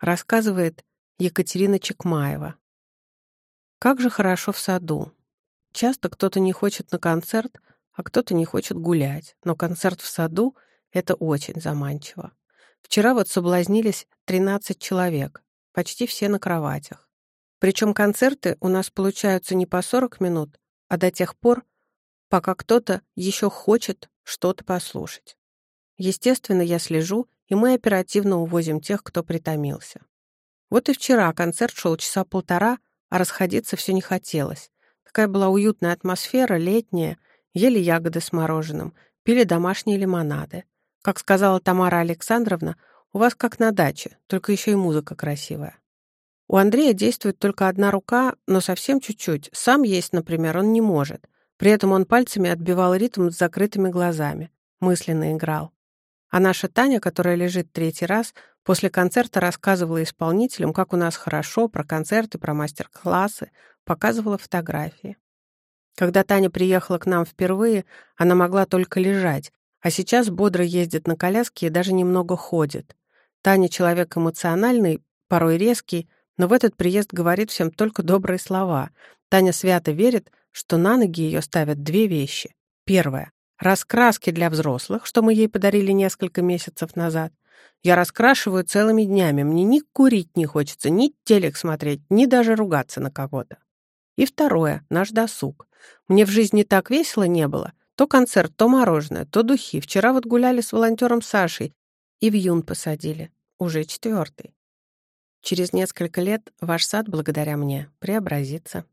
рассказывает Екатерина Чекмаева. Как же хорошо в саду. Часто кто-то не хочет на концерт, а кто-то не хочет гулять, но концерт в саду — это очень заманчиво. Вчера вот соблазнились 13 человек, почти все на кроватях. Причем концерты у нас получаются не по 40 минут, а до тех пор, пока кто-то еще хочет что-то послушать. Естественно, я слежу, и мы оперативно увозим тех, кто притомился. Вот и вчера концерт шел часа полтора, а расходиться все не хотелось. Такая была уютная атмосфера, летняя, ели ягоды с мороженым, пили домашние лимонады. Как сказала Тамара Александровна, у вас как на даче, только еще и музыка красивая. У Андрея действует только одна рука, но совсем чуть-чуть. Сам есть, например, он не может. При этом он пальцами отбивал ритм с закрытыми глазами. Мысленно играл. А наша Таня, которая лежит третий раз, после концерта рассказывала исполнителям, как у нас хорошо, про концерты, про мастер-классы, показывала фотографии. Когда Таня приехала к нам впервые, она могла только лежать, а сейчас бодро ездит на коляске и даже немного ходит. Таня человек эмоциональный, порой резкий, но в этот приезд говорит всем только добрые слова. Таня свято верит, что на ноги ее ставят две вещи. Первое Раскраски для взрослых, что мы ей подарили несколько месяцев назад. Я раскрашиваю целыми днями. Мне ни курить не хочется, ни телек смотреть, ни даже ругаться на кого-то. И второе — наш досуг. Мне в жизни так весело не было. То концерт, то мороженое, то духи. Вчера вот гуляли с волонтером Сашей и в юн посадили. Уже четвертый. Через несколько лет ваш сад, благодаря мне, преобразится.